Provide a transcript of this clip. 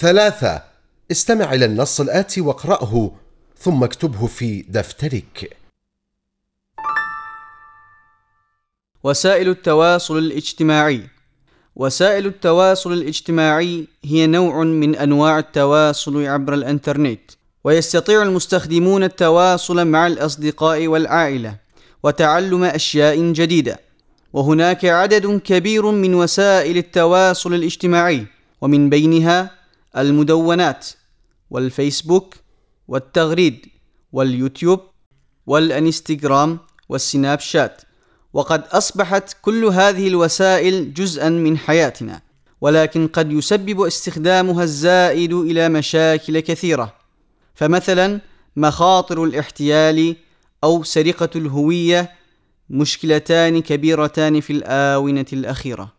ثلاثة. استمع إلى النص الآتي واقرأه ثم اكتبه في دفترك. وسائل التواصل الاجتماعي. وسائل التواصل الاجتماعي هي نوع من أنواع التواصل عبر الإنترنت ويستطيع المستخدمون التواصل مع الأصدقاء والعائلة وتعلم أشياء جديدة. وهناك عدد كبير من وسائل التواصل الاجتماعي ومن بينها المدونات والفيسبوك والتغريد واليوتيوب والانستغرام والسناب شات. وقد أصبحت كل هذه الوسائل جزءا من حياتنا ولكن قد يسبب استخدامها الزائد إلى مشاكل كثيرة. فمثلا مخاطر الاحتيال أو سرقة الهوية مشكلتان كبيرتان في الآونة الأخيرة.